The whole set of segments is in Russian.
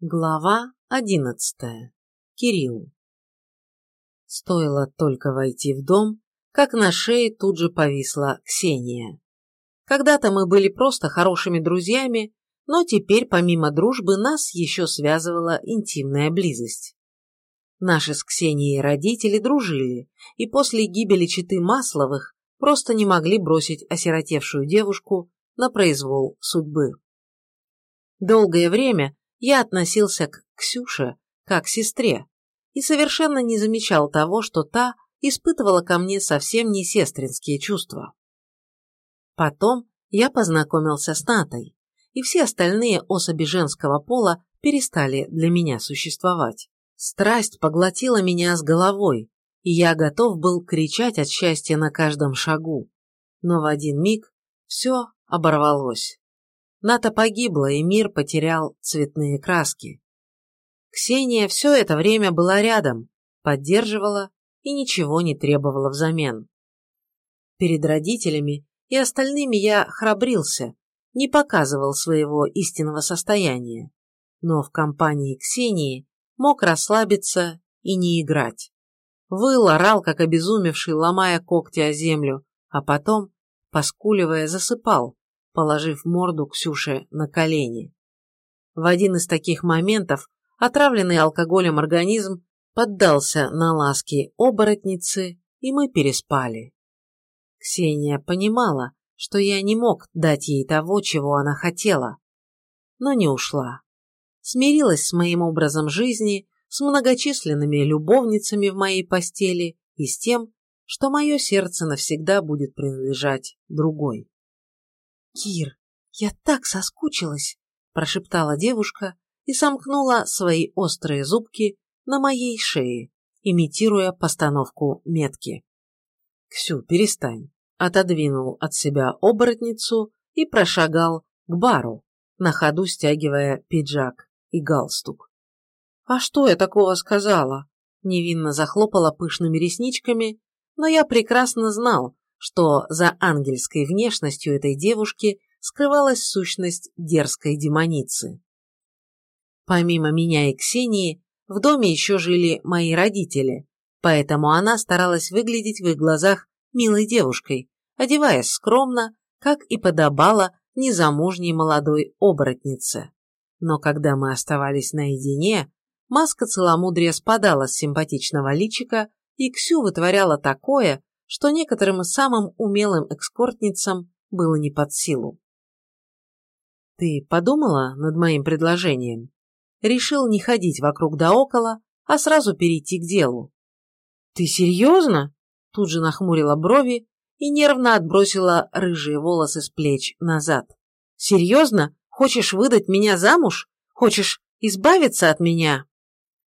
Глава одиннадцатая. Кирилл. Стоило только войти в дом, как на шее тут же повисла Ксения. Когда-то мы были просто хорошими друзьями, но теперь помимо дружбы нас еще связывала интимная близость. Наши с Ксенией родители дружили, и после гибели читы Масловых просто не могли бросить осиротевшую девушку на произвол судьбы. Долгое время я относился к Ксюше как к сестре и совершенно не замечал того, что та испытывала ко мне совсем не сестринские чувства. Потом я познакомился с Натой, и все остальные особи женского пола перестали для меня существовать. Страсть поглотила меня с головой, и я готов был кричать от счастья на каждом шагу. Но в один миг все оборвалось. Ната погибла, и мир потерял цветные краски. Ксения все это время была рядом, поддерживала и ничего не требовала взамен. Перед родителями и остальными я храбрился, не показывал своего истинного состояния, но в компании Ксении мог расслабиться и не играть. Выл, орал, как обезумевший, ломая когти о землю, а потом, поскуливая, засыпал, положив морду Ксюше на колени. В один из таких моментов отравленный алкоголем организм поддался на ласки оборотницы, и мы переспали. Ксения понимала, что я не мог дать ей того, чего она хотела, но не ушла. Смирилась с моим образом жизни, с многочисленными любовницами в моей постели и с тем, что мое сердце навсегда будет принадлежать другой. «Кир, я так соскучилась!» – прошептала девушка и сомкнула свои острые зубки на моей шее, имитируя постановку метки. «Ксю, перестань!» – отодвинул от себя оборотницу и прошагал к бару, на ходу стягивая пиджак и галстук. «А что я такого сказала?» Невинно захлопала пышными ресничками, но я прекрасно знал, что за ангельской внешностью этой девушки скрывалась сущность дерзкой демоницы. Помимо меня и Ксении, в доме еще жили мои родители, поэтому она старалась выглядеть в их глазах милой девушкой, одеваясь скромно, как и подобало незамужней молодой оборотнице. Но когда мы оставались наедине, маска целомудрия спадала с симпатичного личика, и Ксю вытворяла такое, что некоторым самым умелым экскортницам было не под силу. «Ты подумала над моим предложением?» Решил не ходить вокруг да около, а сразу перейти к делу. «Ты серьезно?» Тут же нахмурила брови и нервно отбросила рыжие волосы с плеч назад. «Серьезно? Хочешь выдать меня замуж? Хочешь избавиться от меня?»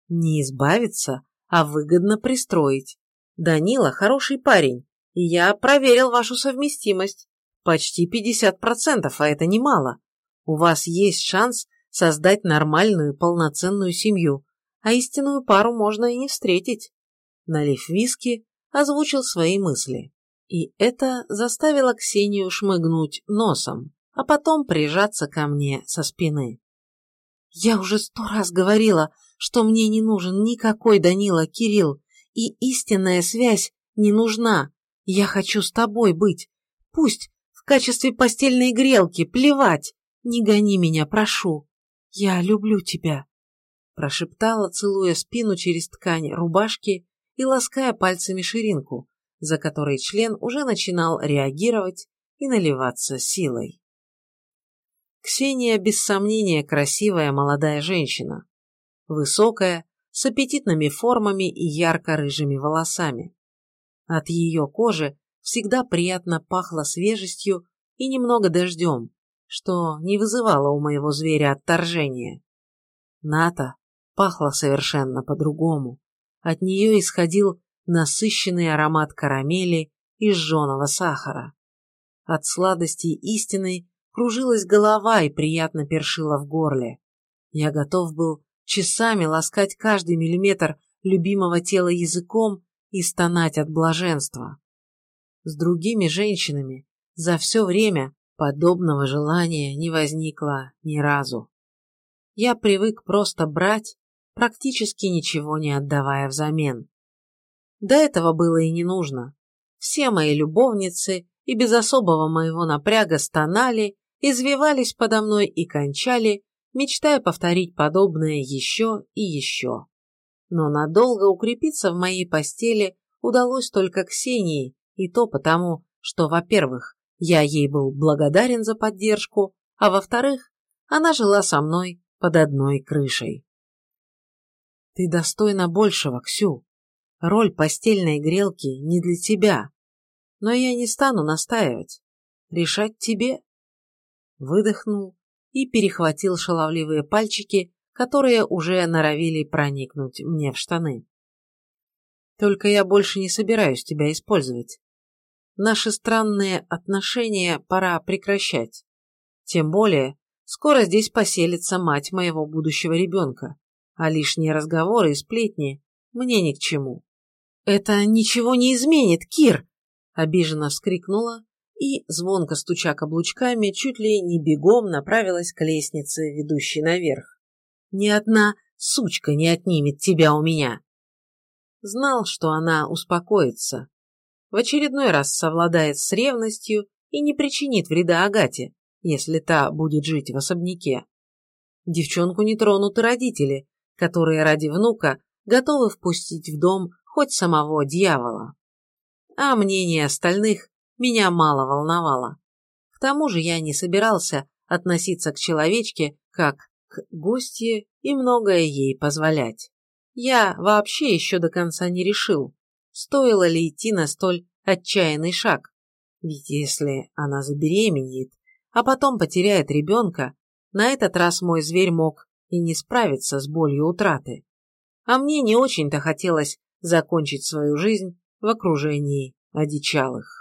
«Не избавиться, а выгодно пристроить. Данила хороший парень, и я проверил вашу совместимость. Почти 50%, а это немало. У вас есть шанс создать нормальную, полноценную семью, а истинную пару можно и не встретить. Налив виски, озвучил свои мысли. И это заставило Ксению шмыгнуть носом, а потом прижаться ко мне со спины. «Я уже сто раз говорила, что мне не нужен никакой Данила, Кирилл и истинная связь не нужна. Я хочу с тобой быть. Пусть в качестве постельной грелки, плевать. Не гони меня, прошу. Я люблю тебя. Прошептала, целуя спину через ткань рубашки и лаская пальцами ширинку, за которой член уже начинал реагировать и наливаться силой. Ксения, без сомнения, красивая молодая женщина. Высокая, с аппетитными формами и ярко-рыжими волосами. От ее кожи всегда приятно пахло свежестью и немного дождем, что не вызывало у моего зверя отторжения. Ната пахла совершенно по-другому. От нее исходил насыщенный аромат карамели и жженого сахара. От сладости истины кружилась голова и приятно першила в горле. Я готов был часами ласкать каждый миллиметр любимого тела языком и стонать от блаженства. С другими женщинами за все время подобного желания не возникло ни разу. я привык просто брать, практически ничего не отдавая взамен. До этого было и не нужно. Все мои любовницы и без особого моего напряга стонали, извивались подо мной и кончали, мечтая повторить подобное еще и еще. Но надолго укрепиться в моей постели удалось только Ксении, и то потому, что, во-первых, я ей был благодарен за поддержку, а во-вторых, она жила со мной под одной крышей. Ты достойна большего, Ксю. Роль постельной грелки не для тебя. Но я не стану настаивать. Решать тебе. Выдохнул и перехватил шаловливые пальчики, которые уже норовили проникнуть мне в штаны. Только я больше не собираюсь тебя использовать. Наши странные отношения пора прекращать. Тем более, скоро здесь поселится мать моего будущего ребенка, а лишние разговоры и сплетни мне ни к чему. «Это ничего не изменит, Кир!» – обиженно вскрикнула и, звонко стуча каблучками, чуть ли не бегом направилась к лестнице, ведущей наверх. «Ни одна сучка не отнимет тебя у меня!» Знал, что она успокоится. В очередной раз совладает с ревностью и не причинит вреда Агате, если та будет жить в особняке. Девчонку не тронут и родители, которые ради внука готовы впустить в дом хоть самого дьявола. А мнение остальных меня мало волновало. К тому же я не собирался относиться к человечке как к гостье и многое ей позволять. Я вообще еще до конца не решил, стоило ли идти на столь отчаянный шаг. Ведь если она забеременеет, а потом потеряет ребенка, на этот раз мой зверь мог и не справиться с болью утраты. А мне не очень-то хотелось закончить свою жизнь в окружении одичалых.